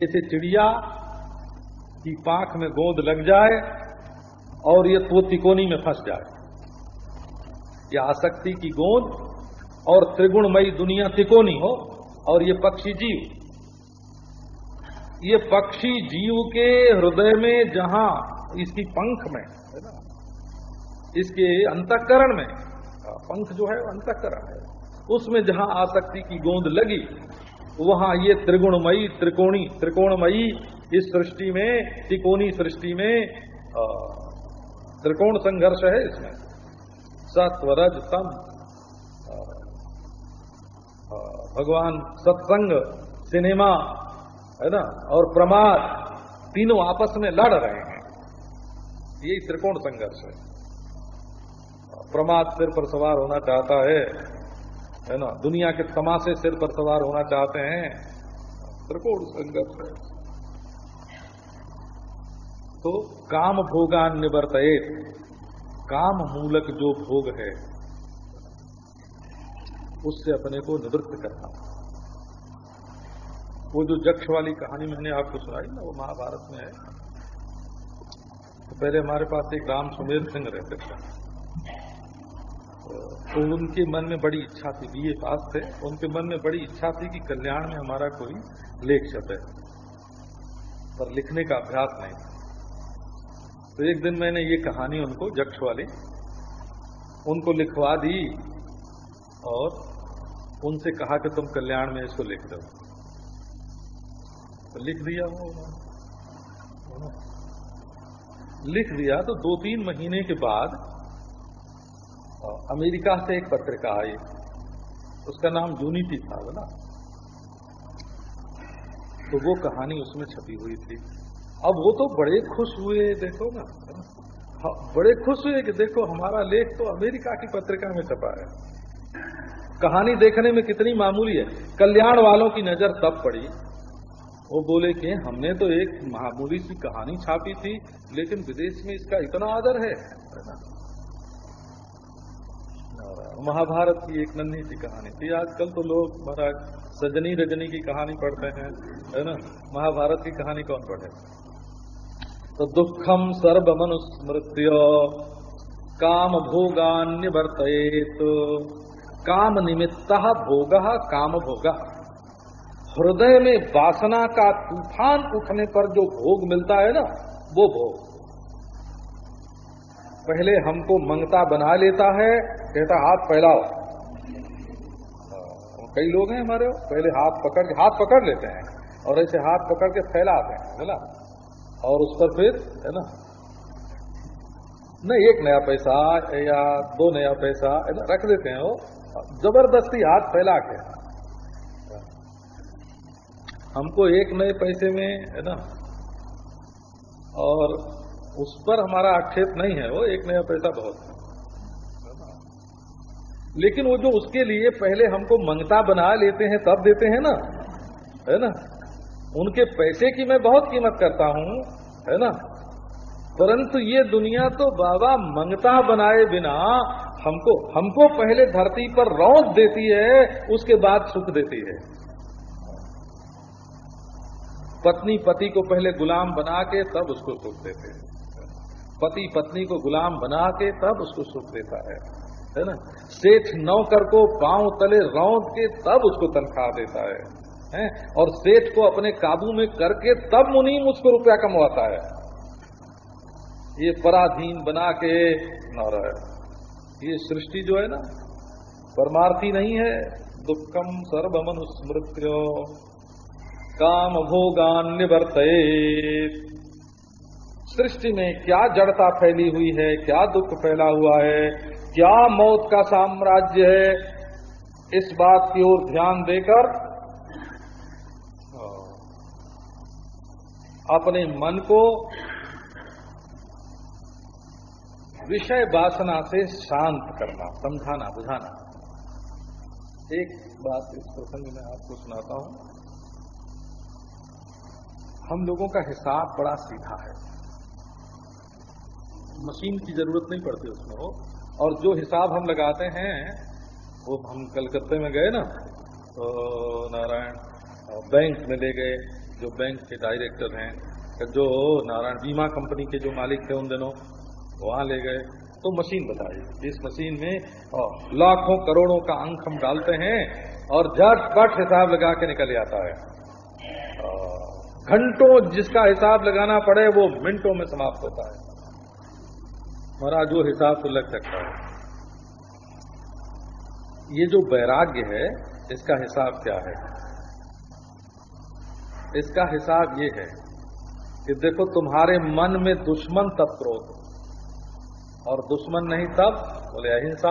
जैसे चिड़िया की पाख में गोंद लग जाए और ये तो तिकोनी में फंस जाए। या आसक्ति की गोंद और त्रिगुणमयी दुनिया तिकोनी हो और ये पक्षी जीव। ये पक्षी जीव के हृदय में जहाँ इसकी पंख में, है ना? इसके अंतकरण में पंख जो है अंतकरण है। उसमें जहाँ आसक्ति की गोंद लगी वहाँ ये त्रिगुणमयी त्रिकोणी, त्रिकोणमयी इस सृष्टि में, त्रिकोणी सृष्टि में त्रिकोण संघर्ष है इसमें। सत्वरज तम भगवान सत्संग, सिनेमा, है ना, और प्रमाद, तीनों आपस में लड़ रहे हैं। यही त्रिकोण संघर्ष है। प्रमाद सिर पर सवार होना चाहता है। है ना? दुनिया के तमाशे सिर पर सवार होना चाहते हैं। त्रिकोण संघर्ष है। तो काम भोगान निवर्त काम मूलक जो भोग है, उससे अपने को निवृत्त करना। वो जो जक्ष वाली कहानी मैंने आपको सुनाई ना, वो महाभारत में है। तो पहले हमारे पास एक राम सुमेर सिंह रहते थे। तो उनके मन में बड़ी इच्छा थी बीए पास थे। उनके मन में बड़ी इच्छा थी कि कल्याण में हमारा कोई लेख छपे। पर लिखने का अभ्यास नहीं तो एक दिन मैंने ये कहानी उनको, जक्ष वाली, उनको लिखवा दी और उनसे कहा कि तुम कल्याण में इसको लिख दो। तो लिख दिया वो लिख दिया तो दो तीन महीने के बाद अमेरिका से एक पत्रिका आई। उसका नाम यूनिटी था ना? तो वो कहानी उसमें छपी हुई थी। अब वो तो बड़े खुश हुए देखो ना हाँ, बड़े खुश हुए कि देखो हमारा लेख तो अमेरिका की पत्रिका में छपा है। कहानी देखने में कितनी मामूली है। कल्याण वालों की नज़र तब पड़ी। वो बोले कि हमने तो एक मामूली सी कहानी छापी थी लेकिन विदेश में इसका इतना आदर है महाभारत की एक नन्ही सी कहानी थी। आजकल तो लोग महाराज सजनी रजनी की कहानी पढ़ते हैं, है ना? महाभारत की कहानी कौन पढ़े? तो दुखम सर्व मनुस्मृत्य काम भोगान्य वर्तित काम निमित्त भोग काम भोग हृदय में वासना का तूफ़ान उठने पर जो भोग मिलता है ना, वो भोग। पहले हमको मंगता बना लेता है, कहता, हाथ फैलाओ। कई लोग हैं हमारे, पहले हाथ पकड़ के, हाथ पकड़ लेते हैं, और ऐसे हाथ पकड़ के फैलाते हैं, है ना? और उस पर फिर, है ना? नहीं, एक नया पैसा, या दो नया पैसा, है ना? रख देते हैं वो। ज़बरदस्ती हाथ फैला के। हमको एक नए पैसे में, है ना? और उस पर हमारा आक्षेप नहीं है, वो एक नया पैसा बहुत है। लेकिन वो जो उसके लिए पहले हमको मंगता बना लेते हैं, तब देते हैं ना, है ना? उनके पैसे की मैं बहुत कीमत करता हूँ, है ना? परंतु ये दुनिया तो बाबा मंगता बनाए बिना हमको हमको पहले धरती पर रौद देती है, उसके बाद सुख देती है। पत्नी पति को पहले गुलाम बना के तब उसको सुख देते हैं। पति पत्नी को गुलाम बना के तब उसको सुख देता है है ना? सेठ नौकर को पाँव तले रौंद के तब उसको तनख्वाह देता है, हैं? और सेठ को अपने काबू में करके तब मुनीम उसको रुपया कमवाता है। ये पराधीन बना के न रहे ये सृष्टि जो है ना, परमार्थी नहीं है। दुखम सर्वमनुस्मृत्यो। काम भोगान्य वर्तये सृष्टि में क्या जड़ता फैली हुई है, क्या दुख फैला हुआ है, क्या मौत का साम्राज्य है, इस बात की ओर ध्यान देकर अपने मन को विषय वासना से शांत करना, समझाना, बुझाना। एक बात इस प्रसंग में आपको सुनाता हूँ। हम लोगों का हिसाब बड़ा सीधा है। मशीन की ज़रूरत नहीं पड़ती उसमें वो और जो हिसाब हम लगाते हैं, वो हम कलकत्ते में गए ना तो नारायण बैंक में ले गए, जो बैंक के डायरेक्टर हैं जो नारायण बीमा कंपनी के जो मालिक थे उन दिनों, वहाँ ले गए। तो मशीन बताई इस मशीन में लाखों करोड़ों का अंक हम डालते हैं, और झटपट हिसाब लगा के निकल जाता है। घंटों जिसका हिसाब लगाना पड़े, वो मिनटों में समाप्त होता है। महाराज जो हिसाब तो लग सकता है। ये जो वैराग्य है, इसका हिसाब क्या है? इसका हिसाब ये है कि देखो, तुम्हारे मन में दुश्मन तब क्रोध, और दुश्मन नहीं तब, बोले अहिंसा।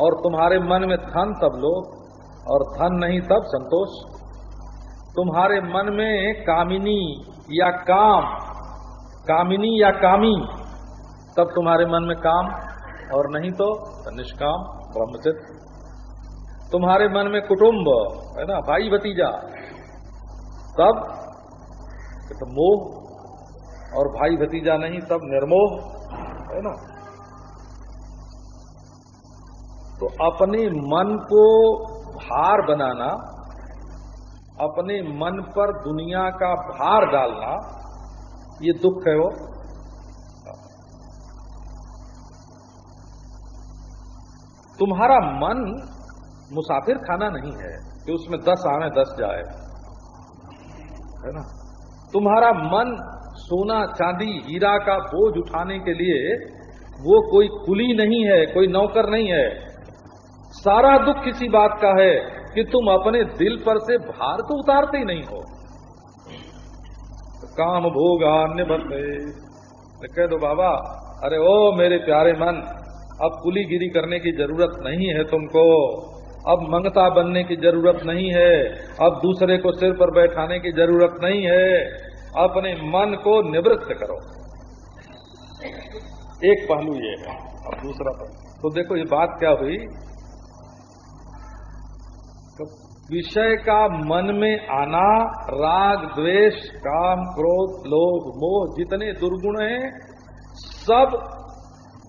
और तुम्हारे मन में धन तब लोग और धन नहीं तब संतोष। तुम्हारे मन में कामिनी या काम, कामिनी या कामी तब तुम्हारे मन में काम और नहीं तो निष्काम, ब्रह्मचित। तुम्हारे मन में कुटुंब, है ना, भाई भतीजा। तब तो मोह और भाई भतीजा नहीं, तब निर्मोह, है ना। तो अपने मन को भार बनाना, अपने मन पर दुनिया का भार डालना, ये दुख है वो। तुम्हारा मन मुसाफिर खाना नहीं है कि उसमें दस आवे दस जाए। है ना? तुम्हारा मन सोना, चांदी, हीरा का बोझ उठाने के लिए वो कोई कुली नहीं है, कोई नौकर नहीं है। सारा दुख किसी बात का है कि तुम अपने दिल पर से भार तो उतारते ही नहीं हो। काम भोग अन्य बंदे कह दो, बाबा, अरे ओ मेरे प्यारे मन अब कुलीगिरी करने की ज़रूरत नहीं है तुमको। अब मंगता बनने की ज़रूरत नहीं है। अब दूसरे को सिर पर बैठाने की ज़रूरत नहीं है। अपने मन को निवृत्त करो। एक पहलू ये है, अब दूसरा पहलू। तो देखो, ये बात क्या हुई? तो विषय का मन में आना, राग, द्वेष, काम, क्रोध, लोभ, मोह, जितने दुर्गुण हैं, सब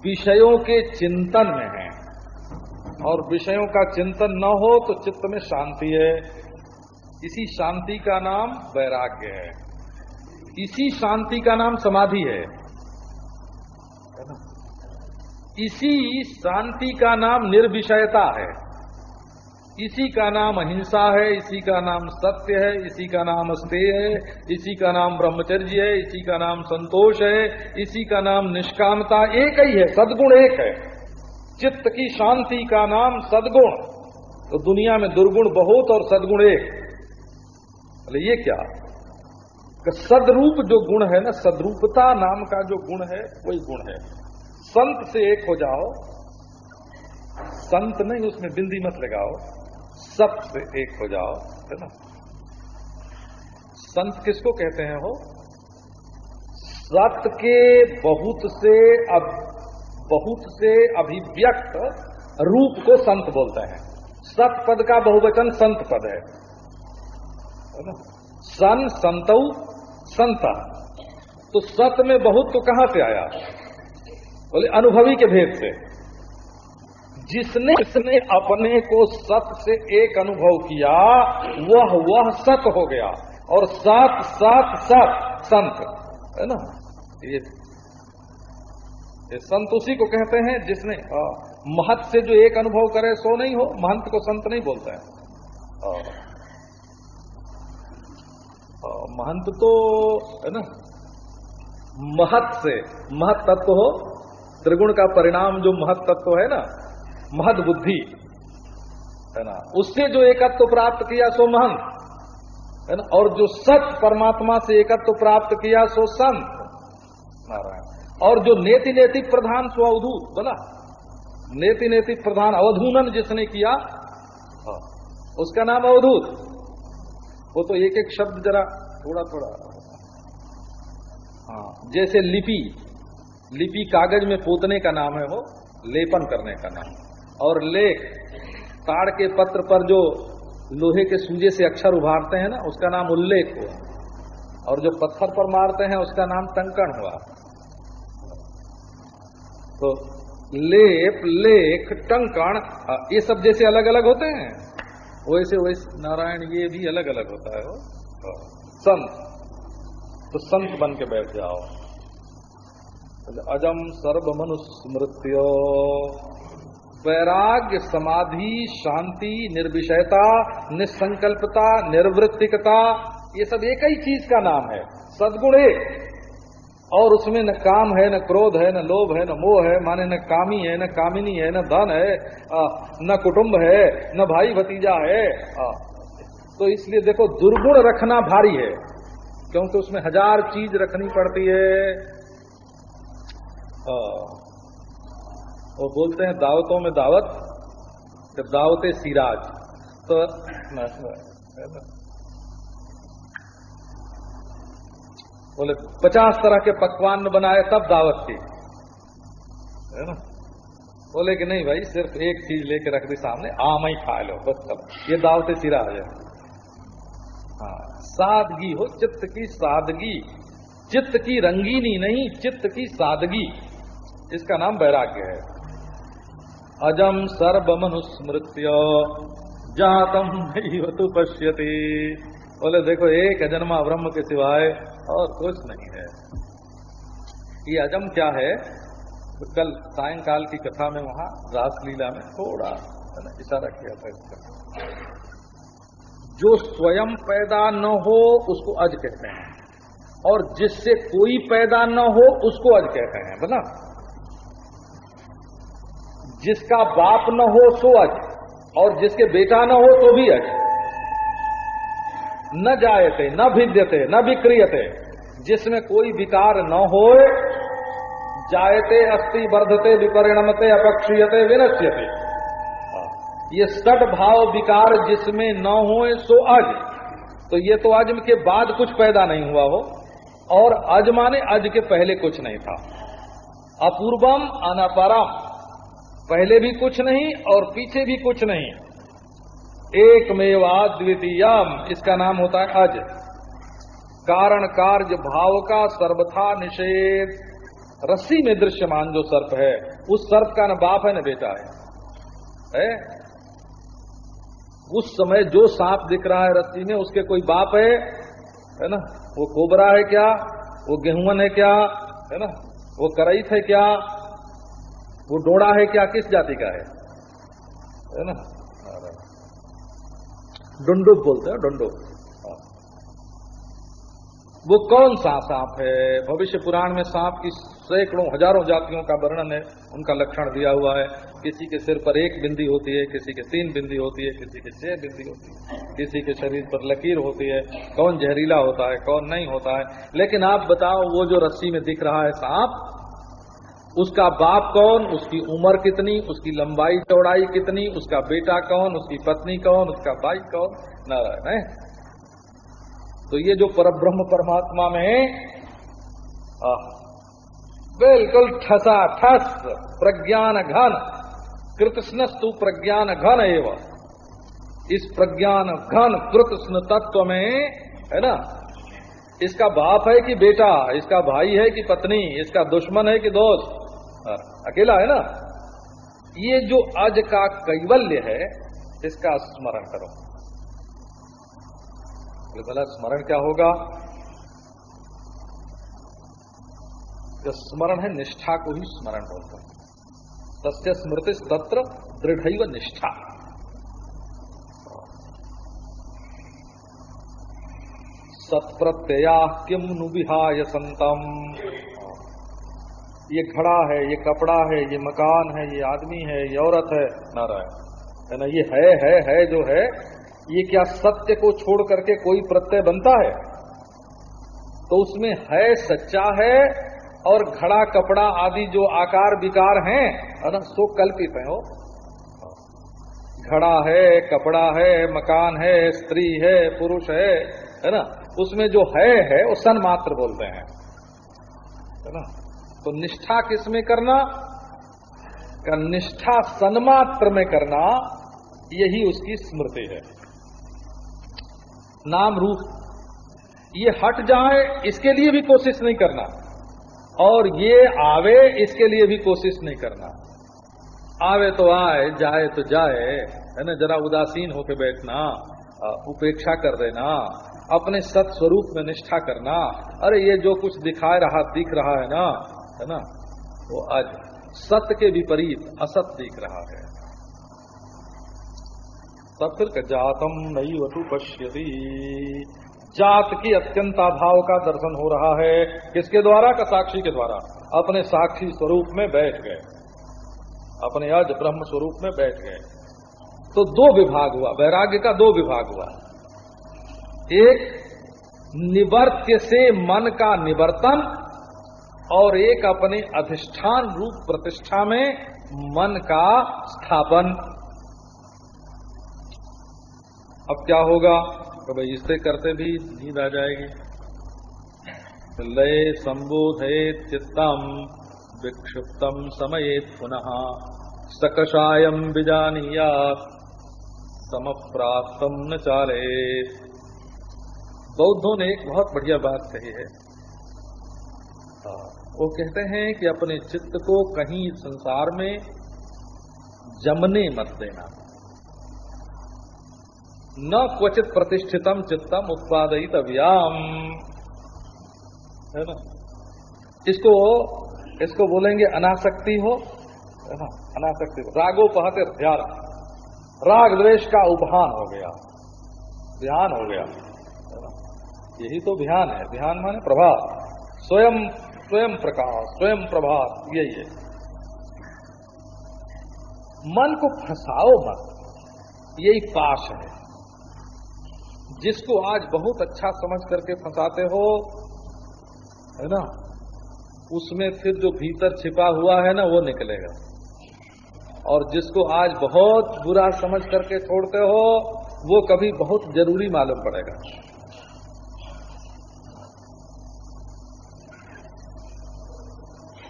विषयों के चिंतन में है। और विषयों का चिंतन न हो तो चित्त में शांति है। इसी शांति का नाम वैराग्य है। इसी शांति का नाम समाधि है। इसी शांति का नाम निर्विषयता है। इसी का नाम अहिंसा है, इसी का नाम सत्य है, इसी का नाम अस्तेय है, इसी का नाम ब्रह्मचर्य है, इसी का नाम संतोष है, इसी का नाम निष्कामता एक ही है, सदगुण एक है। चित्त की शांति का नाम सदगुण। तो दुनिया में दुर्गुण बहुत और सदगुण एक। अरे ये क्या? सदरूप जो गुण है ना, सदरूपता नाम का जो गुण है, वही गुण है। संत से एक हो जाओ, संत नहीं, उसमें बिंदी मत लगाओ। सबसे एक हो जाओ, है ना? संत किसको कहते हैं हो सत्य के बहुत से अब, बहुत से अभिव्यक्त रूप को संत बोलते हैं। सत पद का बहुवचन संत पद है। सन, संत, संता। तो सत में बहुत तो कहाँ से आया? बोले, अनुभवी के भेद से। जिसने इसने अपने को सत से एक अनुभव किया वह वह सत हो गया। और सात सात सात संत है ना? ये, ये संत उसी को कहते हैं जिसने महत से जो एक अनुभव करे सो नहीं हो। महंत को संत नहीं बोलते हैं। महंत तो है ना? महत से महत तत्व हो। त्रिगुण का परिणाम जो महत तत्व है ना महद बुद्धि है ना? उससे जो एकत्व तो प्राप्त किया सो महंत है ना? और जो सच परमात्मा से एकत्व तो प्राप्त किया सो संत नारायण। और जो नेति नेति प्रधान सो अवधूत बोला? नेति नेति प्रधान अवधूनन जिसने किया हाँ, उसका नाम अवधूत। वो तो एक एक शब्द जरा थोड़ा थोड़ा हाँ जैसे लिपि लिपि कागज़ में पोतने का नाम है वो लेपन करने का नाम। और लेख ताड़ के पत्र पर जो लोहे के सूजे से अक्षर उभारते हैं ना, उसका नाम उल्लेख हुआ। और जो पत्थर पर मारते हैं, उसका नाम टंकण हुआ। तो लेप, लेख, टंकण ये सब जैसे अलग अलग होते हैं। वैसे वैसे, नारायण, ये भी अलग अलग होता है वो। संत। तो संत बन के बैठ जाओ। अजम सर्व मनुस्मृत्यो वैराग्य, समाधि, शांति, निर्विषयता, निसंकल्पता, निर्वृत्तिकता, ये सब एक ही चीज़ का नाम है। सदगुण। एक और उसमें न काम है, न क्रोध है, न लोभ है, न मोह है, माने न कामी है, न कामिनी है, न धन है न कुटुंब है, न भाई भतीजा है तो इसलिए देखो, दुर्गुण रखना भारी है, क्योंकि उसमें हज़ार चीज़ रखनी पड़ती है। वो बोलते हैं, दावतों में दावत, जब दावते सिराज। तो बोले, पचास तरह के पकवान बनाए, तब दावत की है ना? बोले कि नहीं भाई, सिर्फ़ एक चीज़ लेके रख दी सामने, आम ही खा लो, बस तब। ये दावते सिरा है। हाँ सादगी हो, चित्त की सादगी। चित्त की रंगीनी नहीं, चित्त की सादगी। इसका नाम वैराग्य है। अजम सर्व मनुस्मृत्य जातम नहीं पश्यती। बोले, देखो, एक अजन्मा ब्रह्म के सिवाय और कुछ नहीं है। ये अजम क्या है? तो कल सायंकाल की कथा में वहाँ रासलीला में थोड़ा इशारा किया था इसका। जो स्वयं पैदा न हो, उसको अज कहते हैं। और जिससे कोई पैदा न हो, उसको अज कहते हैं बोला जिसका बाप न हो सो अज, और जिसके बेटा न हो तो भी अज। न जायते, न भिद्यते, न विक्रियते जिसमें कोई विकार न हो जायते अस्थि वर्धते, विपरिणमते, अपक्षीयते, विनश्यते। ये सट भाव विकार जिसमें न हो सो अज। तो ये तो अज के बाद कुछ पैदा नहीं हुआ हो, और अज माने अज के पहले कुछ नहीं था। अपूर्वम अनपरम। पहले भी कुछ नहीं और पीछे भी कुछ नहीं। एक मेवा द्वितीयम इसका नाम होता है अज। कारण कार्य भाव का सर्वथा निषेध। रस्सी में दृश्यमान जो सर्प है उस सर्प का न बाप है न बेटा है, है? उस समय जो सांप दिख रहा है रस्सी में उसके कोई बाप है? है ना? वो कोबरा है क्या? वो गेहूँ है क्या? है ना? वो करईत है क्या? वो डोड़ा है क्या? किस जाति का है? है ना? डुंडुब बोलते हैं डुंडुब हाँ। वो कौन सा सांप है? भविष्य पुराण में सांप की सैकड़ों, हज़ारों जातियों का वर्णन है। उनका लक्षण दिया हुआ है। किसी के सिर पर एक बिंदी होती है, किसी के तीन बिंदी होती है, किसी के छह बिंदी होती है, किसी के शरीर पर लकीर होती है। कौन जहरीला होता है, कौन नहीं होता है। लेकिन आप बताओ, वो जो रस्सी में दिख रहा है सांप उसका बाप कौन, उसकी उम्र कितनी, उसकी लंबाई, चौड़ाई कितनी, उसका बेटा कौन, उसकी पत्नी कौन, उसका भाई कौन? नारायण, है? तो ये जो परब्रह्म परमात्मा में बिल्कुल ठसा ठस, प्रज्ञान घन, कृतस्नस्तु प्रज्ञान घन एवं। इस प्रज्ञान घन कृतस्न तत्व में, है ना? इसका बाप है कि बेटा, इसका भाई है कि पत्नी, इसका दुश्मन है कि दोस्त? अकेला है ना? ये जो अज का कैवल्य है, इसका स्मरण करो। भला स्मरण क्या होगा? जो स्मरण है, निष्ठा को ही स्मरण बोलते हैं। तस्य स्मृति तत्र दृढ़ निष्ठा। सत्प्रत्यया किम नु विहाय संतम ये घड़ा है ये कपड़ा है ये मकान है ये आदमी है ये औरत है। नारायण। है ना ये है है है जो है ये क्या सत्य को छोड़ करके कोई प्रत्यय बनता है? तो उसमें है सच्चा है और घड़ा कपड़ा आदि जो आकार विकार हैं है ना सो कल्पित है हो घड़ा है कपड़ा है मकान है स्त्री है पुरुष है है ना उसमें जो है है वो सन मात्र बोलते हैं। है ना तो निष्ठा किसमें करना? का निष्ठा सन्मात्र में करना, यही उसकी स्मृति है। नाम रूप। ये हट जाए, इसके लिए भी कोशिश नहीं करना। और ये आवे, इसके लिए भी कोशिश नहीं करना। आवे तो आए, जाए तो जाए, है ना? जरा उदासीन होके बैठना उपेक्षा कर देना, अपने सत स्वरूप में निष्ठा करना। अरे, ये जो कुछ दिखा रहा, दिख रहा है ना है ना? वो आज सत्य के विपरीत असत दिख रहा है। तब फिर जातम नहीं वतु पश्यती। जात की अत्यंत अभाव का दर्शन हो रहा है। किसके द्वारा? का साक्षी के द्वारा। अपने साक्षी स्वरूप में बैठ गए। अपने अज ब्रह्म स्वरूप में बैठ गए। तो दो विभाग हुआ। वैराग्य का दो विभाग हुआ। एक निवर्त से मन का निवर्तन और एक अपने अधिष्ठान रूप प्रतिष्ठा में मन का स्थापन। अब क्या होगा? तो भाई इससे करते भी नींद आ जाएगी। लय संबोधे चित्तम, विक्षिप्तम समय पुनः। सकषायम बिजानिया समप्राप्तम न चाले बौद्धों ने एक बहुत बढ़िया बात कही है। वो कहते हैं कि अपने चित्त को कहीं संसार में जमने मत देना। न क्वचित प्रतिष्ठितम चित्तम उत्पादित अव्याम। है ना? इसको इसको बोलेंगे अनासक्ति हो, है ना? अनासक्ति रागो पहते ध्यान। राग द्वेष का उपहान हो गया। ध्यान हो गया। यही तो ध्यान है। ध्यान माने प्रभाव स्वयं स्वयं प्रकाश, स्वयं प्रभात यही है मन को फंसाओ मत। यही पाश है। जिसको आज बहुत अच्छा समझ करके फंसाते हो, है ना, उसमें फिर जो भीतर छिपा हुआ है ना, वो निकलेगा। और जिसको आज बहुत बुरा समझ करके छोड़ते हो, वो कभी बहुत ज़रूरी मालूम पड़ेगा।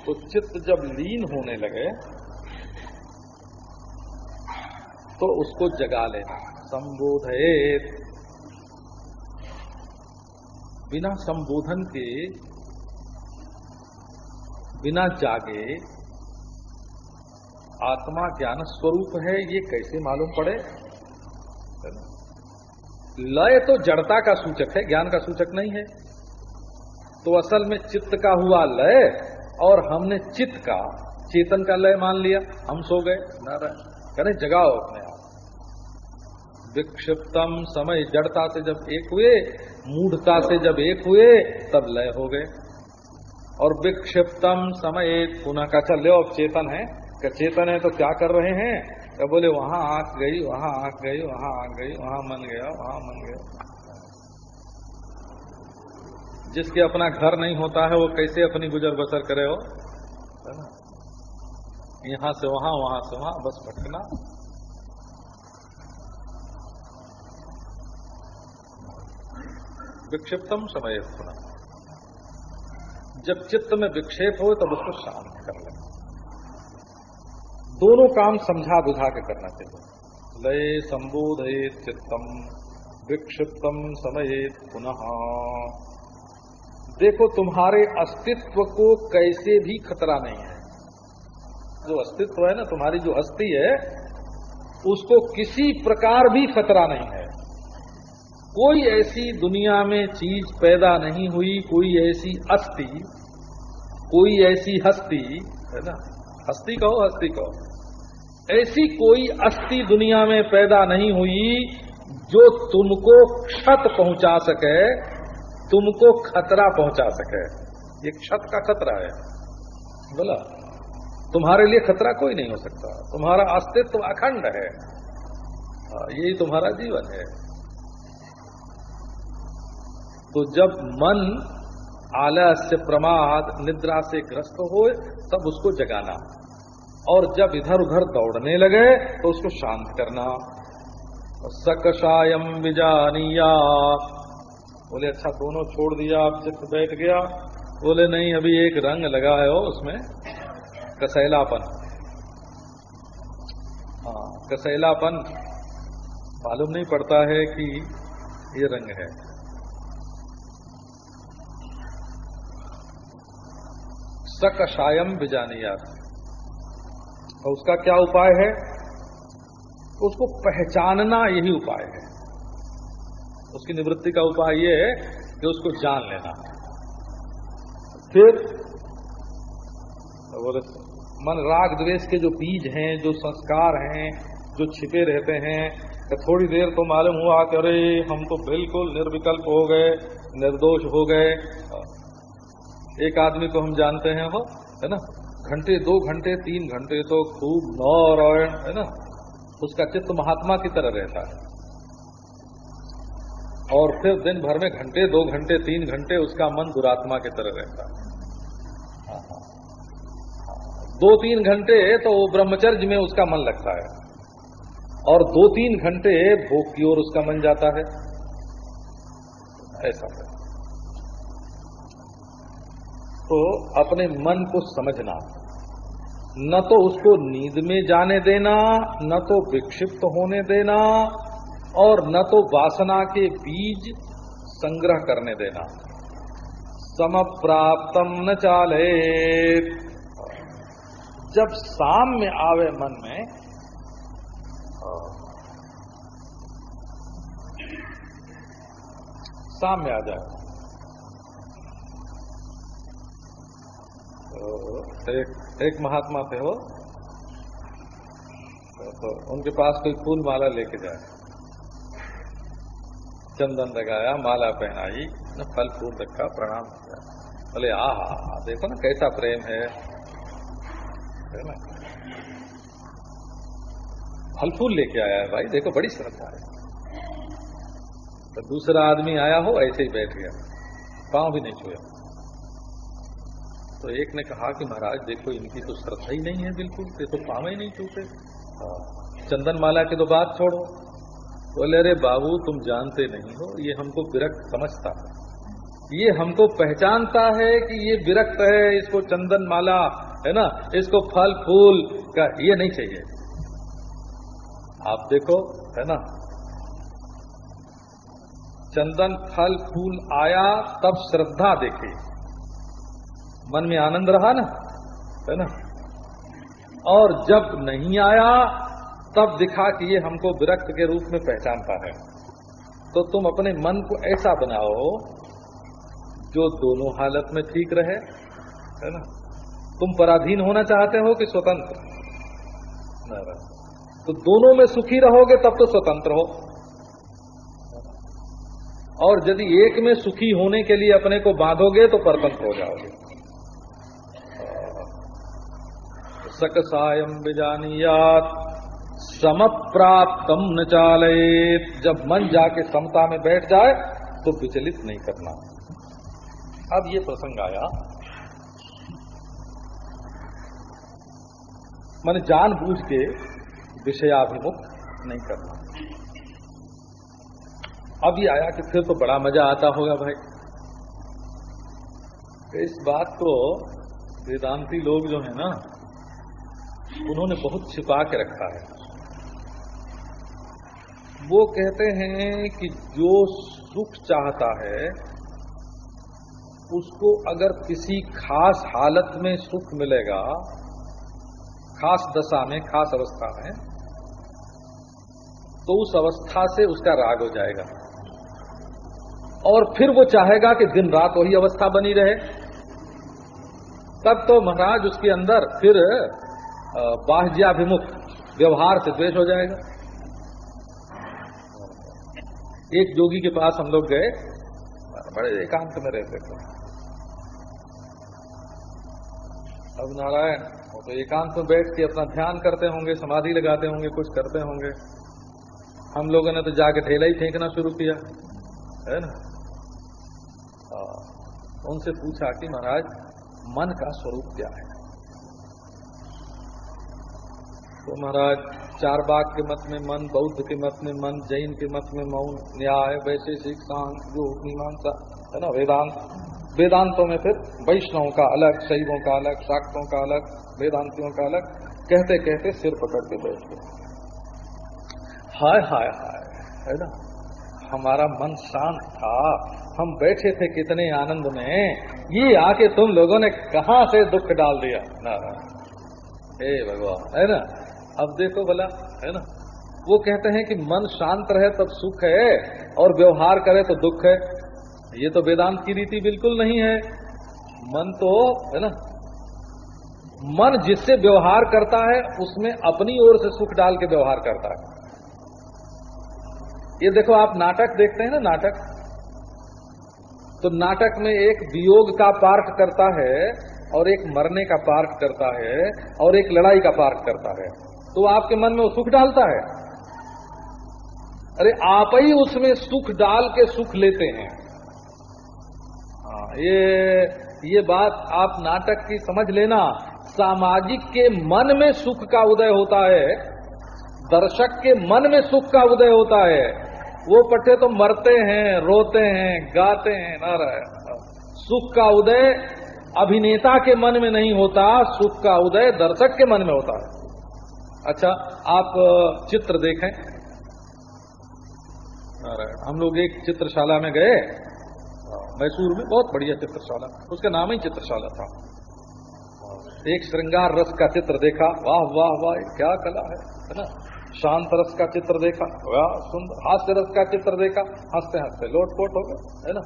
तो चित्त जब लीन होने लगे तो उसको जगा लेना। संबोधित बिना संबोधन के, बिना जागे, आत्मा ज्ञान स्वरूप है, ये कैसे मालूम पड़े? लय तो जड़ता का सूचक है, ज्ञान का सूचक नहीं है। तो असल में चित्त का हुआ लय और हमने चित्त का, चेतन का लय मान लिया। हम सो गए। नारायण जगाओ अपने आप। विक्षिप्तम समय जड़ता से जब एक हुए, मूढ़ता से जब एक हुए, तब लय हो गए। और विक्षिप्तम समय पुनः का चल, लो, अब चेतन है। क्या चेतन है तो क्या कर रहे हैं? क्या बोले, वहाँ आँख गई, वहाँ आँख गई, वहाँ आँख गई, वहाँ मन गया, वहाँ मन गया। जिसके अपना घर नहीं होता है, वो कैसे अपनी गुजर बसर करे हो? यहाँ से वहाँ वहाँ से वहाँ, बस भटकना। विक्षिप्तम समय सुना जब चित्त में विक्षेप हो, तब उसको शांत कर ले। दोनों काम समझा बुझा के करना चाहिए। लय संबोधित चित्तम, विक्षिप्तम समय पुनः। देखो, तुम्हारे अस्तित्व को कैसे भी खतरा नहीं है। जो अस्तित्व है ना, तुम्हारी जो हस्ती है, उसको किसी प्रकार भी खतरा नहीं है। कोई ऐसी दुनिया में चीज़ पैदा नहीं हुई, कोई ऐसी अस्थि, कोई ऐसी हस्ती, है ना? हस्ती कहो हस्ती कहो। ऐसी कोई अस्थि दुनिया में पैदा नहीं हुई, जो तुमको क्षत पहुँचा सके तुमको खतरा पहुँचा सके। ये क्षत का खतरा है। बोला तुम्हारे लिए खतरा कोई नहीं हो सकता। तुम्हारा अस्तित्व अखंड है। हाँ, यही तुम्हारा जीवन है। तो जब मन आलस्य प्रमाद निद्रा से ग्रस्त हो तब उसको जगाना। और जब इधर उधर दौड़ने लगे तो उसको शांत करना। सकशायम विजानिया। बोले अच्छा दोनों छोड़ दिया, आप चित्त बैठ गया। बोले, नहीं, अभी एक रंग लगा है उसमें कसैलापन। हाँ कसैलापन मालूम नहीं पड़ता है कि ये रंग है। सकशायम बिजानिया और उसका क्या उपाय है? उसको पहचानना यही उपाय है। उसकी निवृत्ति का उपाय ये है कि उसको जान लेना। फिर बोले मन राग द्वेष के जो बीज हैं, जो संस्कार हैं, जो छिपे रहते हैं थोड़ी देर तो मालूम हुआ कि अरे, हम तो बिल्कुल निर्विकल्प हो गए, निर्दोष हो गए। एक आदमी को हम जानते हैं वो है ना? घंटे, दो घंटे, तीन घंटे तो खूब नारायण, है ना? उसका चित्त महात्मा की तरह रहता है। और फिर दिन भर में घंटे, दो घंटे, तीन घंटे उसका मन दुरात्मा की तरह रहता। है दो तीन घंटे तो ब्रह्मचर्य में उसका मन लगता है। और दो तीन घंटे भोग की ओर उसका मन जाता है। ऐसा है। तो अपने मन को समझना, न तो उसको नींद में जाने देना, न तो विक्षिप्त होने देना और न तो वासना के बीज संग्रह करने देना। सम प्राप्तम न चाले जब शाम में आवे मन में शाम में आ जाए। तो एक, एक महात्मा थे वो तो उनके पास कोई फूल माला लेके जाए। चंदन लगाया माला पहनाई फल फूल रखा, प्रणाम किया। बोले आ देखो ना कैसा प्रेम है। है फल फूल लेके आया है भाई, देखो बड़ी श्रद्धा है। तो दूसरा आदमी आया हो, ऐसे ही बैठ गया। पाँव भी नहीं छुआ तो एक ने कहा कि, महाराज, देखो, इनकी तो श्रद्धा ही नहीं है बिल्कुल, ये तो पाँव ही नहीं छूते। चंदन माला की तो बात छोड़ो। बोले, अरे बाबू, तुम जानते नहीं हो, ये हमको विरक्त समझता है। ये हमको पहचानता है कि ये विरक्त है, इसको चंदन माला है ना, इसको फल, फूल का ये नहीं चाहिए। आप देखो, है ना, चंदन, फल, फूल आया, तब श्रद्धा देखी। मन में आनंद रहा ना, है ना? और जब नहीं आया तब दिखा कि ये हमको विरक्त के रूप में पहचानता है। तो तुम अपने मन को ऐसा बनाओ जो दोनों हालत में ठीक रहे, है ना? तुम पराधीन होना चाहते हो कि स्वतंत्र? तो दोनों में सुखी रहोगे तब तो स्वतंत्र हो। और यदि एक में सुखी होने के लिए अपने को बांधोगे तो परतंत्र हो जाओगे। सक सायम बिजानियात सम प्राप्तम न चाले जब मन जाके समता में बैठ जाए तो विचलित नहीं करना। अब ये प्रसंग आया। मन जानबूझ के विषयाभिमुख नहीं करना। अब ये आया कि फिर तो बड़ा मज़ा आता होगा भाई। इस बात को वेदांती लोग जो है ना, उन्होंने बहुत छिपा के रखा है। वो कहते हैं कि जो सुख चाहता है, उसको अगर किसी खास हालत में सुख मिलेगा, खास दशा में, खास अवस्था में तो उस अवस्था से उसका राग हो जाएगा। और फिर वो चाहेगा कि दिन रात वही अवस्था बनी रहे। तब तो महाराज उसके अंदर फिर बाह्याभिमुख व्यवहार से द्वेष हो जाएगा। एक जोगी के पास हम लोग गए। बड़े एकांत में रहते थे। अब नारायण, वो तो एकांत में बैठ के अपना ध्यान करते होंगे, समाधि लगाते होंगे, कुछ करते होंगे। हम लोगों ने तो जाके ठेला ही फेंकना शुरू किया, है ना? उनसे पूछा कि महाराज, मन का स्वरूप क्या है? तो महाराज, चार बाग के मत में मन, बौद्ध के मत में मन, जैन के मत में मौन, न्याय, वैशेषिक शांत योग, मीमांसा, है ना, वेदांत। वेदांतों में फिर वैष्णवों का अलग, शैवों का अलग, शाक्तों का अलग, वेदांतियों का अलग कहते कहते सिर पकड़ के बैठ गए हाय हाय हाय, है ना। हमारा मन शांत था। हम बैठे थे कितने आनंद में। ये आके तुम लोगों ने कहा से दुख डाल दिया? ना हे भगवान, है ना। अब देखो भला, है ना? वो कहते हैं कि मन शांत रहे तब सुख है, और व्यवहार करे तो दुख है। ये तो वेदांत की रीति बिल्कुल नहीं है। मन तो है ना? मन जिससे व्यवहार करता है, उसमें अपनी ओर से सुख डाल के व्यवहार करता है। ये देखो, आप नाटक देखते हैं ना, नाटक? तो नाटक में एक वियोग का पार्ट करता है, और एक मरने का पार्ट करता है, और एक लड़ाई का पार्ट करता है। तो आपके मन में वो सुख डालता है? अरे आप ही उसमें सुख डाल के सुख लेते हैं। हाँ, ये ये बात आप नाटक की समझ लेना। सामाजिक के मन में सुख का उदय होता है। दर्शक के मन में सुख का उदय होता है। वो पट्टे तो मरते हैं रोते हैं गाते हैं नारायण सुख का उदय अभिनेता के मन में नहीं होता सुख का उदय दर्शक के मन में होता है। अच्छा आप चित्र देखें। हम लोग एक चित्रशाला में गए। मैसूर में बहुत बढ़िया चित्रशाला। उसका नाम ही चित्रशाला था। एक श्रृंगार रस का चित्र देखा। वाह वाह वाह क्या कला है है ना? शांत रस का चित्र देखा। वाह, सुंदर, हास्य रस का चित्र देखा। हँसते हँसते लोटपोट हो गए, है ना?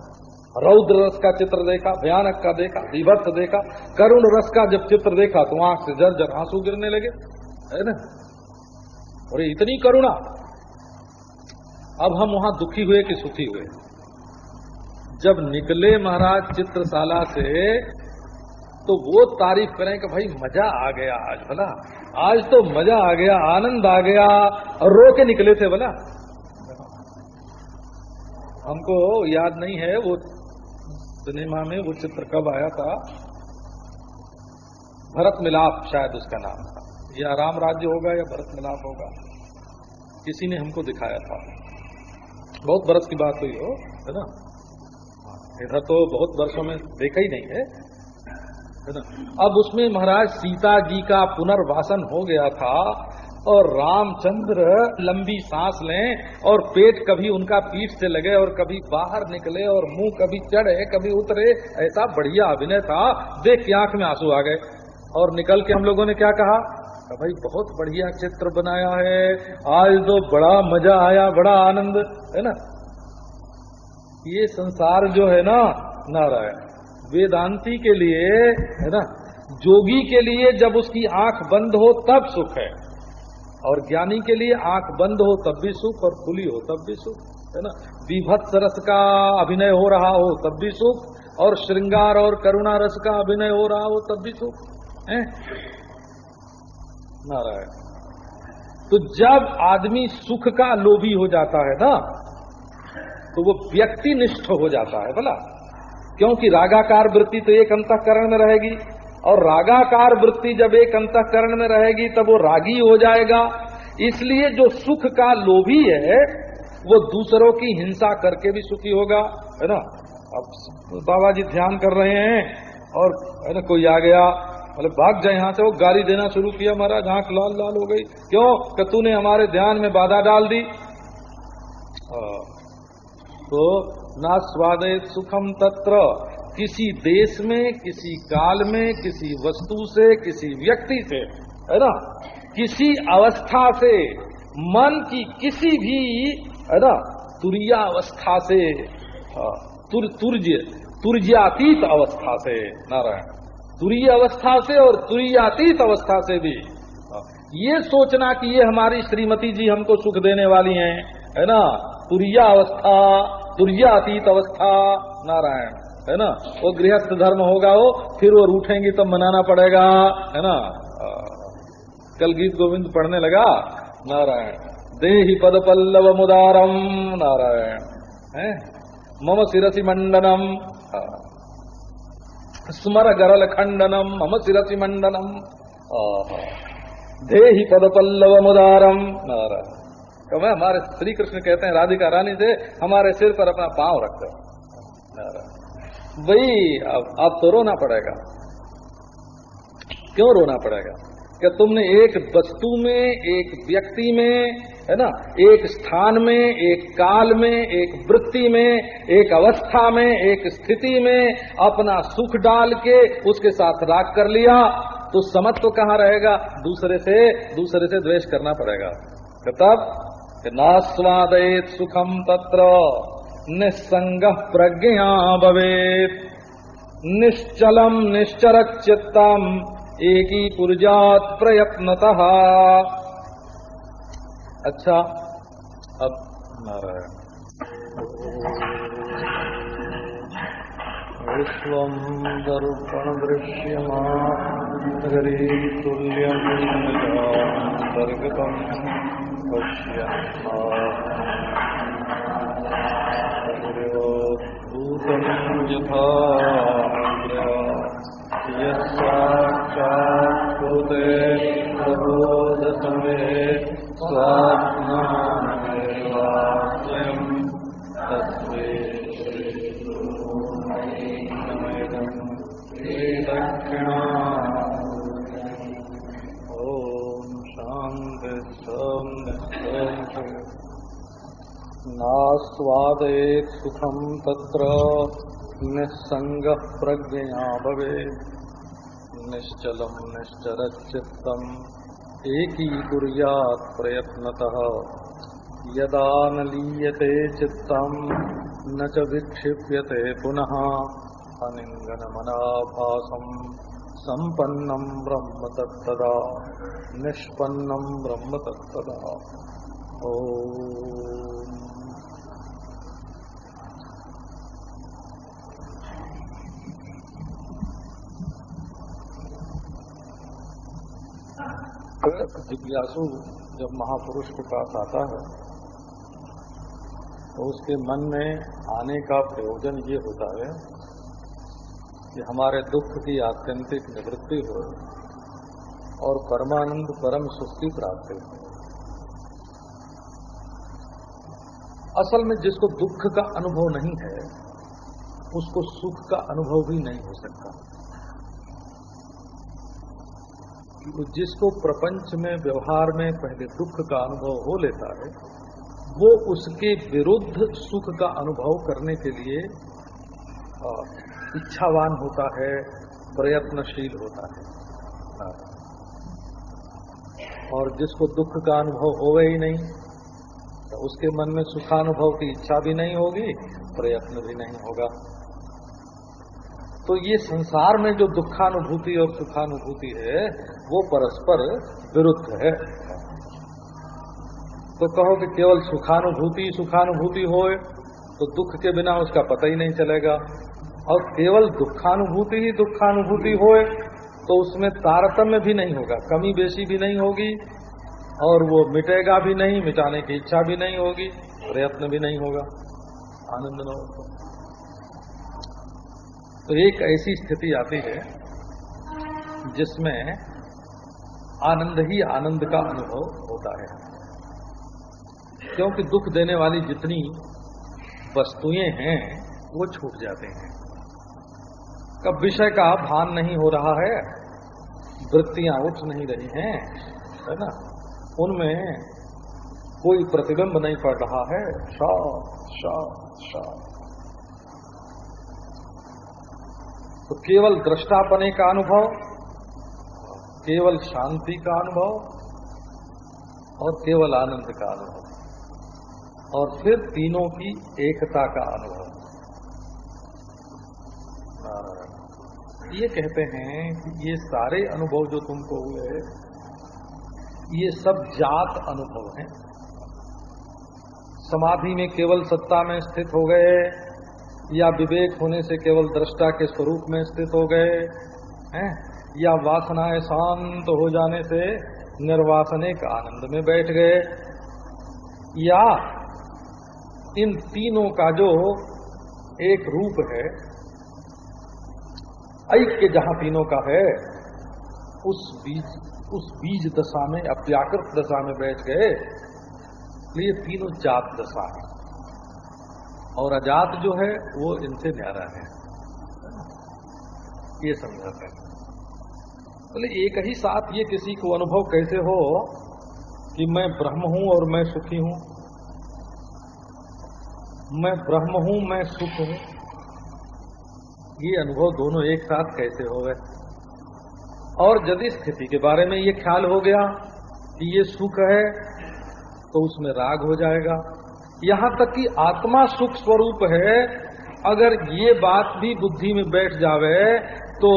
रौद्र रस का चित्र देखा, भयानक का देखा, विभत्स देखा। करुण रस का जब चित्र देखा तो आँख से जर जर आँसू गिरने लगे। है ना? और ये इतनी करुणा। अब हम वहाँ दुखी हुए कि सुखी हुए? जब निकले महाराज चित्रशाला से तो वो तारीफ़ करें कि भाई मज़ा आ गया आज भला आज तो मज़ा आ गया, आनंद आ गया, और रो के निकले थे भला हमको याद नहीं है वो सिनेमा में वो चित्र कब आया था? भरत मिलाप शायद उसका नाम था। या राम राज्य होगा या भरत मिलाप होगा। किसी ने हमको दिखाया था। बहुत बरस की बात हुई हो, है ना? इधर तो बहुत वर्षों में देखा ही नहीं है है ना? अब उसमें महाराज सीता जी का पुनर्वासन हो गया था और रामचंद्र लंबी सांस लें और पेट कभी उनका पीठ से लगे और कभी बाहर निकले और मुँह कभी चढ़े, कभी उतरे, ऐसा बढ़िया अभिनय था। देख के आँख में आँसू आ गए। और निकल के हम लोगों ने क्या कहा? भाई, बहुत बढ़िया चित्र बनाया है। आज तो बड़ा मज़ा आया, बड़ा आनंद, है ना? ये संसार जो है ना, नारायण, वेदांती के लिए, है ना? जोगी के लिए जब उसकी आँख बंद हो, तब सुख है। और ज्ञानी के लिए आँख बंद हो, तब भी सुख, और खुली हो, तब भी सुख, है ना? विभत्स रस का अभिनय हो रहा हो, तब भी सुख, और श्रृंगार और करुणा रस का अभिनय हो रहा हो, तब भी सुख, है? नारायण। तो जब आदमी सुख का लोभी हो जाता है ना तो वो व्यक्ति निष्ठ हो जाता है बोला क्योंकि रागाकार वृत्ति तो एक अंतकरण में रहेगी, और रागाकार वृत्ति जब एक अंतकरण में रहेगी, तब वो रागी हो जाएगा। इसलिए जो सुख का लोभी है, वो दूसरों की हिंसा करके भी सुखी होगा, है ना। अब बाबा जी ध्यान कर रहे हैं, और, है ना, कोई आ गया बोले भाग जाए यहाँ से वो गाली देना शुरू किया महाराज आँख लाल लाल हो गई। क्यों? कि तूने हमारे ध्यान में बाधा डाल दी। तो ना स्वाद सुखम तत्र। किसी देश में किसी काल में किसी वस्तु से किसी व्यक्ति से है ना? किसी अवस्था से मन की किसी भी है ना? तुरिया अवस्था से तुर, तुर्य तुर्यातीत अवस्था से नारायण। तुरीय अवस्था से और तुरीयातीत अवस्था से भी। ये सोचना कि ये हमारी श्रीमती जी हमको सुख देने वाली हैं, है ना? तुरिया अवस्था तुरियातीत अवस्था, नारायण, है ना? वो गृहस्थ धर्म होगा वो, फिर वो रूठेंगी तब मनाना पड़ेगा, है ना? कल गीत गोविंद पढ़ने लगा, नारायण, देहि पद पल्लव मुदारम, नारायण, है? मम सिरसी मंडनम स्मर गरल खंडनम मम शिरसी मंडनम देहि पद पल्लव मुदारम। तो मैं हमारे श्री कृष्ण कहते हैं, राधिका रानी से हमारे सिर पर अपना पाँव रख दो। भाई अब अब तो रोना पड़ेगा। क्यों रोना पड़ेगा? कि तुमने एक वस्तु में, एक व्यक्ति में है ना? एक स्थान में, एक काल में, एक वृत्ति में, एक अवस्था में, एक स्थिति में अपना सुख डाल के उसके साथ राग कर लिया तो समझ तो कहाँ रहेगा? दूसरे से दूसरे से द्वेष करना पड़ेगा। तब नास्वादयेत सुखम तत्र, निस्संग प्रज्ञा भवेत। निश्चलम निश्चर चित्तम एकी कुर्जात प्रयत्नतः। अच्छा अब नारायण। विश्वं दर्पणदृश्यमागरीतुल्यमिन्द्रान्तर्गतम् पश्यभूतं यथा यस्साक्षात्कृते प्रबोधसमे स्वात्मानमेवास्वयम् तस्मै दक्षिणा ॐ शान्ति शान्ति नास्वादयेत् सुखं तत्र निस्सङ्गः प्रज्ञया भवेत्। निश्चलं निश्चरच्चित्तम्। एकीकुर्यात् प्रयत्नतः। यदा न लीयते चित्तम् न च विक्षिप्यते पुनः। अनिङ्गनमनाभासम् सम्पन्नम् ब्रह्म तत्तदा निष्पन्नम् ब्रह्म तत्तदा ॐ जिज्ञासु जब महापुरुष के पास आता है तो उसके मन में आने का प्रयोजन ये होता है कि हमारे दुख की आत्यंतिक निवृत्ति हो और परमानंद परम सुख की प्राप्ति हो। असल में जिसको दुख का अनुभव नहीं है, उसको सुख का अनुभव भी नहीं हो सकता। तो जिसको प्रपंच में, व्यवहार में पहले दुख का अनुभव हो लेता है, वो उसके विरुद्ध सुख का अनुभव करने के लिए इच्छावान होता है, प्रयत्नशील होता है। और जिसको दुख का अनुभव होगा ही नहीं तो उसके मन में सुखानुभव की इच्छा भी नहीं होगी, प्रयत्न भी नहीं होगा। तो ये संसार में जो दुखानुभूति और सुखानुभूति है, वो परस्पर विरुद्ध है। तो कहो कि केवल सुखानुभूति सुखानुभूति हो तो दुख के बिना उसका पता ही नहीं चलेगा। और केवल दुखानुभूति ही दुखानुभूति हो तो उसमें तारतम्य भी नहीं होगा, कमी बेसी भी नहीं होगी, और वो मिटेगा भी नहीं, मिटाने की इच्छा भी नहीं होगी, प्रयत्न भी नहीं होगा। आनंद न होगा तो एक ऐसी स्थिति आती है जिसमें आनंद ही आनंद का अनुभव होता है। क्योंकि दुख देने वाली जितनी वस्तुएँ हैं, वो छूट जाते हैं। कब विषय का भान नहीं हो रहा है, वृत्तियाँ उठ नहीं रही हैं, है ना? उनमें कोई प्रतिबिंब नहीं पड़ रहा है। शा शा शा तो केवल दृष्टापने का अनुभव, केवल शांति का अनुभव, और केवल आनंद का अनुभव, और फिर तीनों की एकता का अनुभव। ये कहते हैं कि ये सारे अनुभव जो तुमको हुए, ये सब जात अनुभव हैं। समाधि में केवल सत्ता में स्थित हो गए या विवेक होने से केवल दृष्टा के स्वरूप में स्थित हो गए, हैं? या वासनाएँ शांत हो जाने से निर्वासनिक आनंद में बैठ गए। या इन तीनों का जो एक रूप है, ऐक्य जहाँ तीनों का है, उस बीज उस बीज दशा में, अव्याकृत दशा में बैठ गए। ये तीनों जात दशा है। और अजात जो है, वो इनसे न्यारा है। ये समझाते हैं। बोले, एक ही साथ ये किसी को अनुभव कैसे हो कि मैं ब्रह्म हूँ और मैं सुखी हूँ? मैं ब्रह्म हूँ, मैं सुख हूँ। ये अनुभव दोनों एक साथ कैसे हो गए? और यदि स्थिति के बारे में ये ख्याल हो गया कि ये सुख है तो उसमें राग हो जाएगा। यहाँ तक कि आत्मा सुख स्वरूप है। अगर ये बात भी बुद्धि में बैठ जावे तो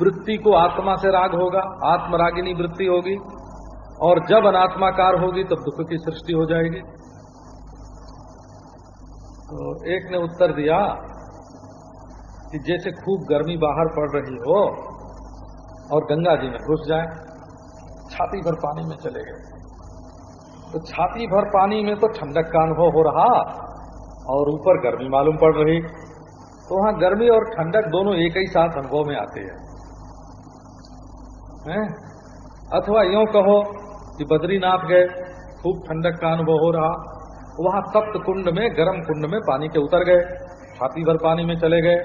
वृत्ति को आत्मा से राग होगा, आत्मरागिनी वृत्ति होगी। और जब अनात्माकार होगी, तब दुख की सृष्टि हो जाएगी। तो एक ने उत्तर दिया कि जैसे खूब गर्मी बाहर पड़ रही हो, और गंगा जी में घुस जाए, छाती भर पानी में चले गए। तो छाती भर पानी में तो ठंडक का अनुभव हो रहा और ऊपर गर्मी मालूम पड़ रही। तो वहाँ गर्मी और ठंडक दोनों एक ही साथ अनुभव में आते हैं। है? अथवा यूँ कहो कि बद्रीनाथ गए खूब ठंडक का अनुभव हो रहा। वहाँ सप्त कुंड में गर्म कुंड में पानी के उतर गए छाती भर पानी में चले गए।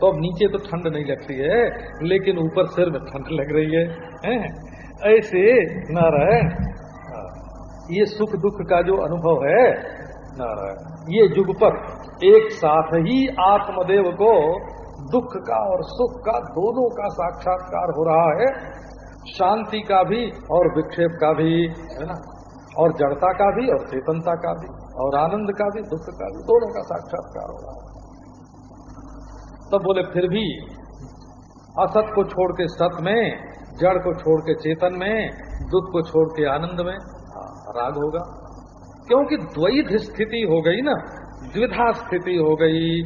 तो अब नीचे तो ठंड नहीं लगती है लेकिन ऊपर सिर में ठंड लग रही है, है? ऐसे न रहे ये सुख दुख का जो अनुभव है ये युग पर एक साथ ही आत्मदेव को दुख का और सुख का दोनों का साक्षात्कार हो रहा है, शांति का भी और विक्षेप का भी, है ना? और जड़ता का भी और चेतनता का भी और आनंद का भी, दुख का भी, दोनों का साक्षात्कार हो रहा है। तब बोले, फिर भी असत को छोड़ के सत में, जड़ को छोड़ के चेतन में दुख को छोड़ के आनंद में राग होगा। क्योंकि द्वैध स्थिति हो गई ना, द्विधा स्थिति हो गई।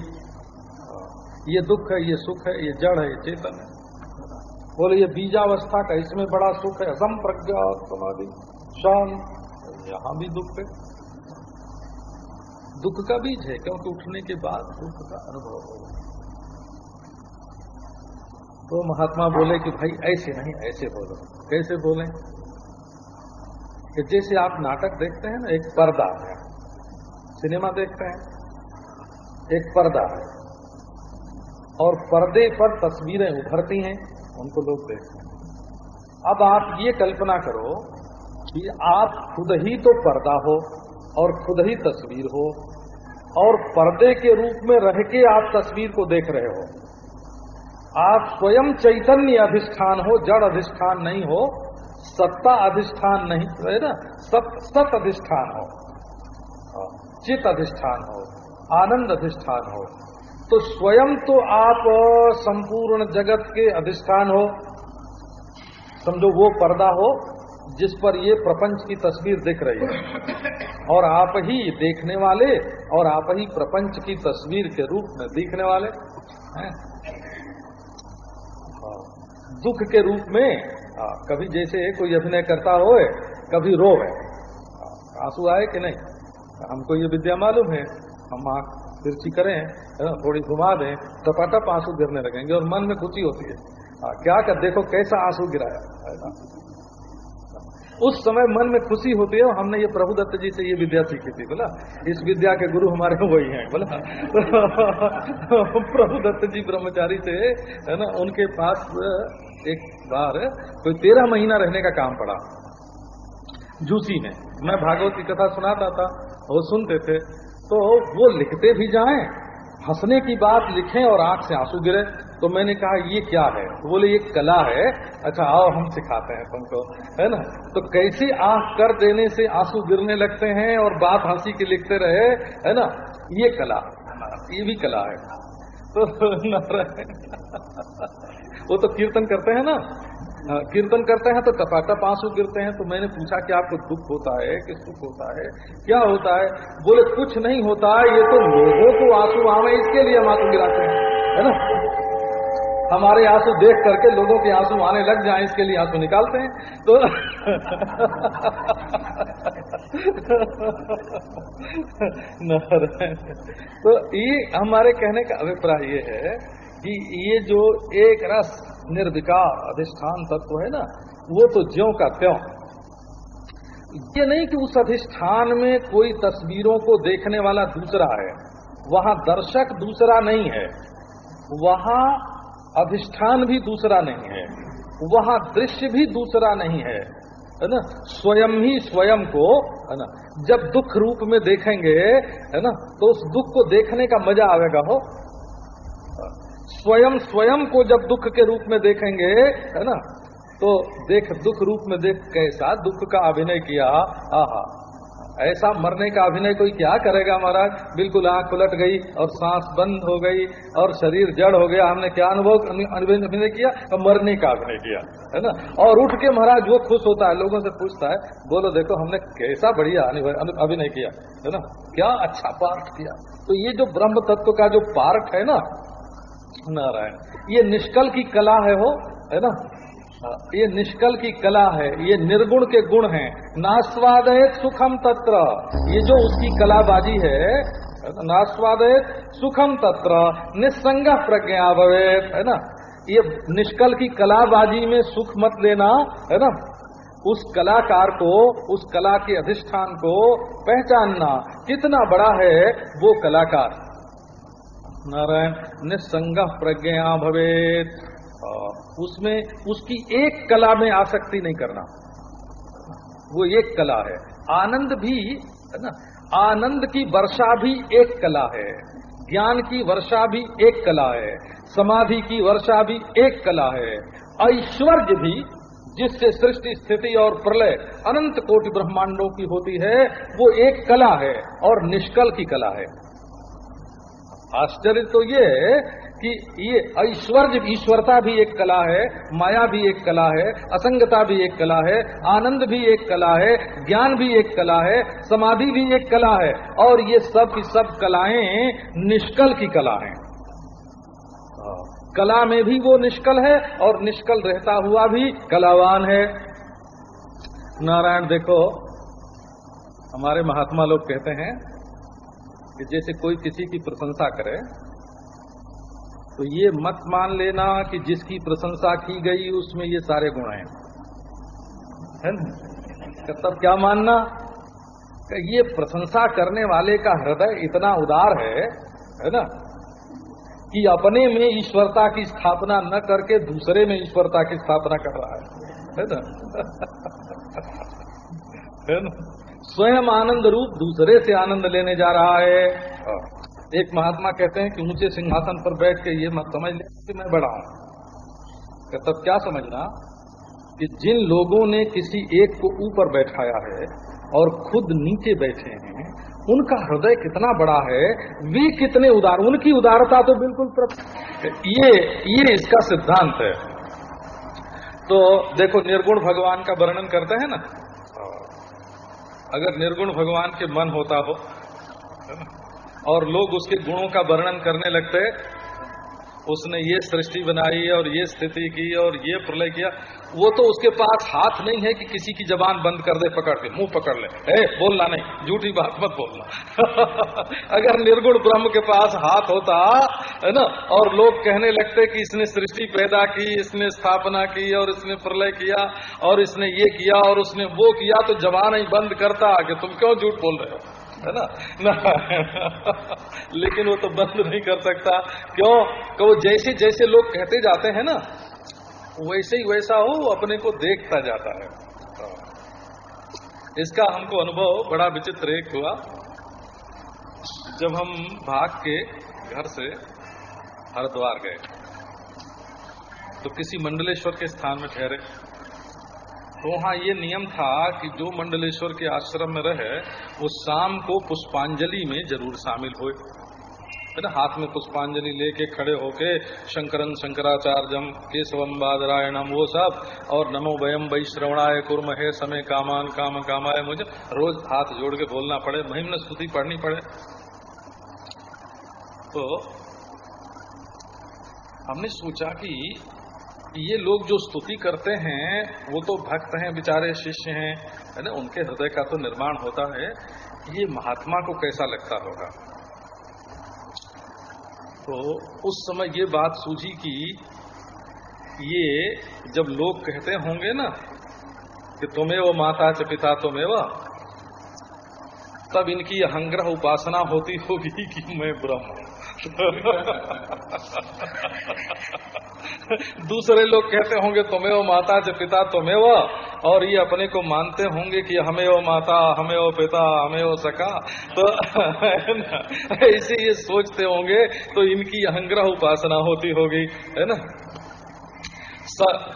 ये दुख है, ये सुख है, ये जड़ है, ये चेतन है। बोले, ये बीजावस्था का इसमें बड़ा सुख है असम प्रज्ञा समाधि शांत यहाँ भी दुख है। दुख का बीज है, क्योंकि उठने के बाद दुख का अनुभव होगा तो महात्मा बोले कि, भाई, ऐसे नहीं, ऐसे बोलो कैसे बोले? जैसे आप नाटक देखते हैं ना, एक पर्दा है। सिनेमा देखते हैं, एक पर्दा है। और पर्दे पर तस्वीरें उभरती हैं, उनको लोग देखते हैं। अब आप ये कल्पना करो कि आप खुद ही तो पर्दा हो और खुद ही तस्वीर हो, और पर्दे के रूप में रह के आप तस्वीर को देख रहे हो। आप स्वयं चैतन्य अधिष्ठान हो, जड़ अधिष्ठान नहीं हो सत्ता अधिष्ठान नहीं है ना? सत सत अधिष्ठान हो। चित अधिष्ठान हो, आनंद अधिष्ठान हो। तो स्वयं तो आप संपूर्ण जगत के अधिष्ठान हो। समझो वो पर्दा हो, जिस पर ये प्रपंच की तस्वीर दिख रही है। और आप ही देखने वाले और आप ही प्रपंच की तस्वीर के रूप में दिखने वाले हैं, दुख के रूप में कभी जैसे कोई अभिनय करता हो कभी रो है। आँसू आए कि नहीं? हमको ये विद्या मालूम है। हम आँख तिरछी करें थोड़ी घुमा दें टपाटप आँसू गिरने लगेंगे और मन में खुशी होती है। आ, क्या कर देखो कैसा आँसू गिराया उस समय मन में खुशी होती है और हमने ये प्रभु दत्त जी से ये विद्या सीखी थी बोला इस विद्या के गुरु हमारे वही हैं बोला। प्रभु दत्त जी ब्रह्मचारी से है ना उनके पास एक बार कोई तेरह महीना रहने का काम पड़ा। जूसी में मैं भागवत की कथा सुनाता था, वो सुनते थे तो वो लिखते भी जाएँ, हंसने की बात लिखें और आँख से आँसू गिरे तो मैंने कहा, ये क्या है? तो बोले, ये कला है। अच्छा आओ हम सिखाते हैं तुमको, है ना? तो कैसे आँख कर देने से आँसू गिरने लगते हैं और बात हँसी के लिखते रहे, है ना? ये कला, ये भी कला है। तो वो तो कीर्तन करते हैं ना। कीर्तन करते हैं तो टपाटप आँसू गिरते हैं। तो मैंने पूछा कि आपको दुख होता है? कि सुख होता है? क्या होता है? बोले, कुछ नहीं होता है। ये तो लोगों को आँसू आवे इसके लिए हम आँसू गिराते हैं। है ना? हमारे आँसू देख करके लोगों के आँसू आने लग जाए, इसके लिए आँसू निकालते हैं। तो तो ये हमारे कहने का अभिप्राय ये है कि ये जो एक रस निर्विकार अधिष्ठान तत्व है ना, वो तो ज्यो का त्यों। ये नहीं कि उस अधिष्ठान में कोई तस्वीरों को देखने वाला दूसरा है, वहाँ दर्शक दूसरा नहीं है, वहाँ अधिष्ठान भी दूसरा नहीं है, वहाँ दृश्य भी दूसरा नहीं है है ना? स्वयं ही स्वयं को, है ना? जब दुख रूप में देखेंगे, है ना? तो उस दुख को देखने का मज़ा आएगा, हो? स्वयं स्वयं को जब दुख के रूप में देखेंगे, है ना? तो देख, दुख रूप में देख कैसा? दुख का अभिनय किया। आहा। ऐसा मरने का अभिनय कोई क्या करेगा महाराज? बिल्कुल आँख उलट गई और सांस बंद हो गई और शरीर जड़ हो गया। हमने क्या अनुभव अभिनय किया? और मरने का अभिनय किया, है ना? और उठ के महाराज वो खुश होता है, लोगों से पूछता है, बोलो देखो हमने कैसा बढ़िया अभिनय किया, है ना? क्या अच्छा पार्ट किया। तो ये जो ब्रह्म तत्व का जो पार्ट है ना नारायण ये निष्कल की कला है वो है ना? हाँ, ये निष्कल की कला है ये निर्गुण के गुण हैं। नास्वादयत सुखम तत्र। ये जो उसकी कलाबाजी है नास्वादयत सुखम तत्र। निस्संग प्रज्ञा भवेत है ना? ये निष्कल की कलाबाजी में सुख मत लेना है ना? उस कलाकार को उस कला के अधिष्ठान को पहचानना। कितना बड़ा है वो कलाकार। नारायण निस्संग प्रज्ञा भवेत। उसमें, उसकी एक कला में आसक्ति नहीं करना। वो एक कला है। आनंद भी, है ना? आनंद की वर्षा भी एक कला है। ज्ञान की वर्षा भी एक कला है। समाधि की वर्षा भी एक कला है। ऐश्वर्य भी, जिससे सृष्टि, स्थिति और प्रलय अनंत कोटि ब्रह्मांडों की होती है, वो एक कला है और निष्कल की कला है। आश्चर्य तो ये है कि ये ऐश्वर्य, ईश्वरता भी एक कला है, माया भी एक कला है, असंगता भी एक कला है, आनंद भी एक कला है, ज्ञान भी एक कला है, समाधि भी एक कला है, और ये सब की सब कलाएँ निष्कल की कला हैं। कला में भी वो निष्कल है, और निष्कल रहता हुआ भी कलावान है। नारायण, देखो, हमारे महात्मा लोग कहते हैं कि जैसे कोई किसी की प्रशंसा करे तो ये मत मान लेना कि जिसकी प्रशंसा की गई, उसमें ये सारे गुण हैं। है ना? तब क्या मानना? कि ये प्रशंसा करने वाले का हृदय इतना उदार है है ना, कि अपने में ईश्वरता की स्थापना न करके दूसरे में ईश्वरता की स्थापना कर रहा है। है ना? है ना? स्वयं आनंद रूप दूसरे से आनंद लेने जा रहा है। हाँ। एक महात्मा कहते हैं कि ऊँचे सिंहासन पर बैठ के ये मत समझ ले कि मैं बड़ा हूँ। तब क्या समझना? कि जिन लोगों ने किसी एक को ऊपर बैठाया है और खुद नीचे बैठे हैं उनका हृदय कितना बड़ा है वे कितने उदार उनकी उदारता तो बिल्कुल ये ये इसका सिद्धांत है। तो देखो निर्गुण भगवान का वर्णन करते हैं ना अगर निर्गुण भगवान के मन होता हो और लोग उसके गुणों का वर्णन करने लगते उसने ये सृष्टि बनाई और ये स्थिति की और ये प्रलय किया, वो तो उसके पास हाथ नहीं है कि किसी की जबान बंद कर दे, पकड़ के, मुँह पकड़ ले। ए, बोलना नहीं, झूठी बात, मत बोलना। अगर निर्गुण ब्रह्म के पास हाथ होता, है ना, और लोग कहने लगते कि इसने सृष्टि पैदा की, इसने स्थापना की और इसने प्रलय किया और इसने ये किया और उसने वो किया तो जबान ही बंद करता कि तुम क्यों झूठ बोल रहे हो? है ना? ना लेकिन वो तो बंद नहीं कर सकता। क्यों? वो जैसे जैसे लोग कहते जाते हैं ना, वैसे ही वैसा हो अपने को देखता जाता है। इसका हमको अनुभव बड़ा विचित्र एक हुआ। जब हम भाग के घर से हरिद्वार गए तो किसी मंडलेश्वर के स्थान में ठहरे। तो वहाँ ये नियम था कि जो मंडलेश्वर के आश्रम में रहे, वो शाम को पुष्पांजलि में ज़रूर शामिल हो है ना? हाथ में पुष्पांजलि लेके खड़े होके शंकरन शंकराचार्यम केशवम बादरायणम वो सब, और नमो वयम वही श्रवणाय कुर्म है समय कामान काम कामाय मुझे रोज हाथ जोड़ के बोलना पड़े महिम स्तुति पढ़नी पड़े। तो हमने सोचा कि ये लोग जो स्तुति करते हैं, वो तो भक्त हैं, बेचारे शिष्य हैं, है ना? उनके हृदय का तो निर्माण होता है। ये महात्मा को कैसा लगता होगा? तो उस समय ये बात सूझी कि ये जब लोग कहते होंगे ना कि तुम्हें वो माता च पिता तुम्हें वह तब इनकी अहंग्रह उपासना होती होगी कि मैं ब्रह्म दूसरे लोग कहते होंगे, तुम्हें वो माता जो पिता, तुम्हें वो और ये अपने को मानते होंगे कि हमें वो माता, हमें वो पिता, हमें वो सका तो ऐसे ये सोचते होंगे तो इनकी अहंग्रह उपासना होती होगी, है ना?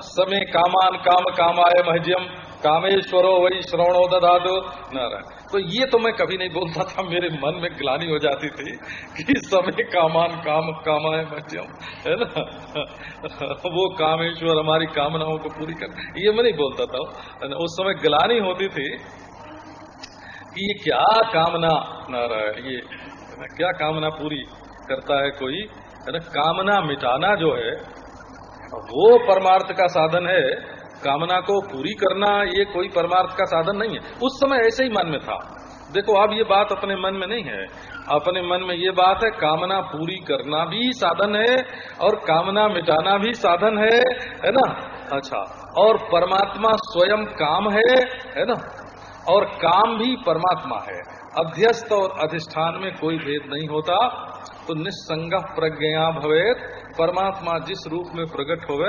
समय कामान काम कामाय महजियम कामेश्वरो वही श्रवण श्रवणो दधादो नारायण। तो ये तो मैं कभी नहीं बोलता था, मेरे मन में ग्लानी हो जाती थी कि समय कामान काम, कामाए बच्चों है ना? वो कामेश्वर हमारी कामनाओं को पूरी कर, ये मैं नहीं बोलता था। उस समय ग्लानी होती थी कि ये क्या कामना, नारायण, ये क्या कामना पूरी करता है कोई? है ना? कामना मिटाना जो है, वो परमार्थ का साधन है। कामना को पूरी करना ये कोई परमार्थ का साधन नहीं है। उस समय ऐसे ही मन में था। देखो, अब ये बात अपने मन में नहीं है। अपने मन में ये बात है, कामना पूरी करना भी साधन है और कामना मिटाना भी साधन है है ना? अच्छा और परमात्मा स्वयं काम है है ना? और काम भी परमात्मा है। अध्यस्त और अधिष्ठान में कोई भेद नहीं होता। तो निस्संग प्रज्ञा भवेत। परमात्मा जिस रूप में प्रकट होवे